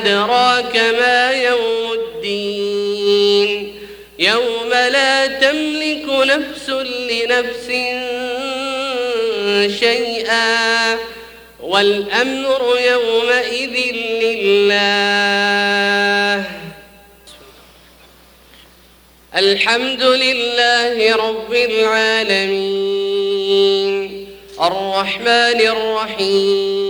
أدراك ما يوم الدين؟ يوم لا تملك نفس لنفس شيئا والأمر يومئذ لله. الحمد لله رب العالمين. الرحمن الرحيم.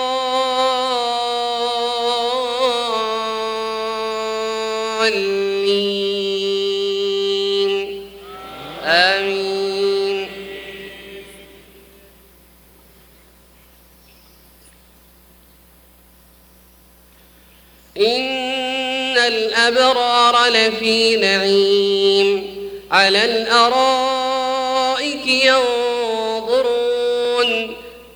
آمين. إن الأبرار لفي نعيم. على الأرائك ينظرون.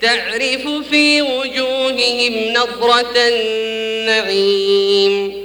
تعرف في وجوههم نظرة النعيم.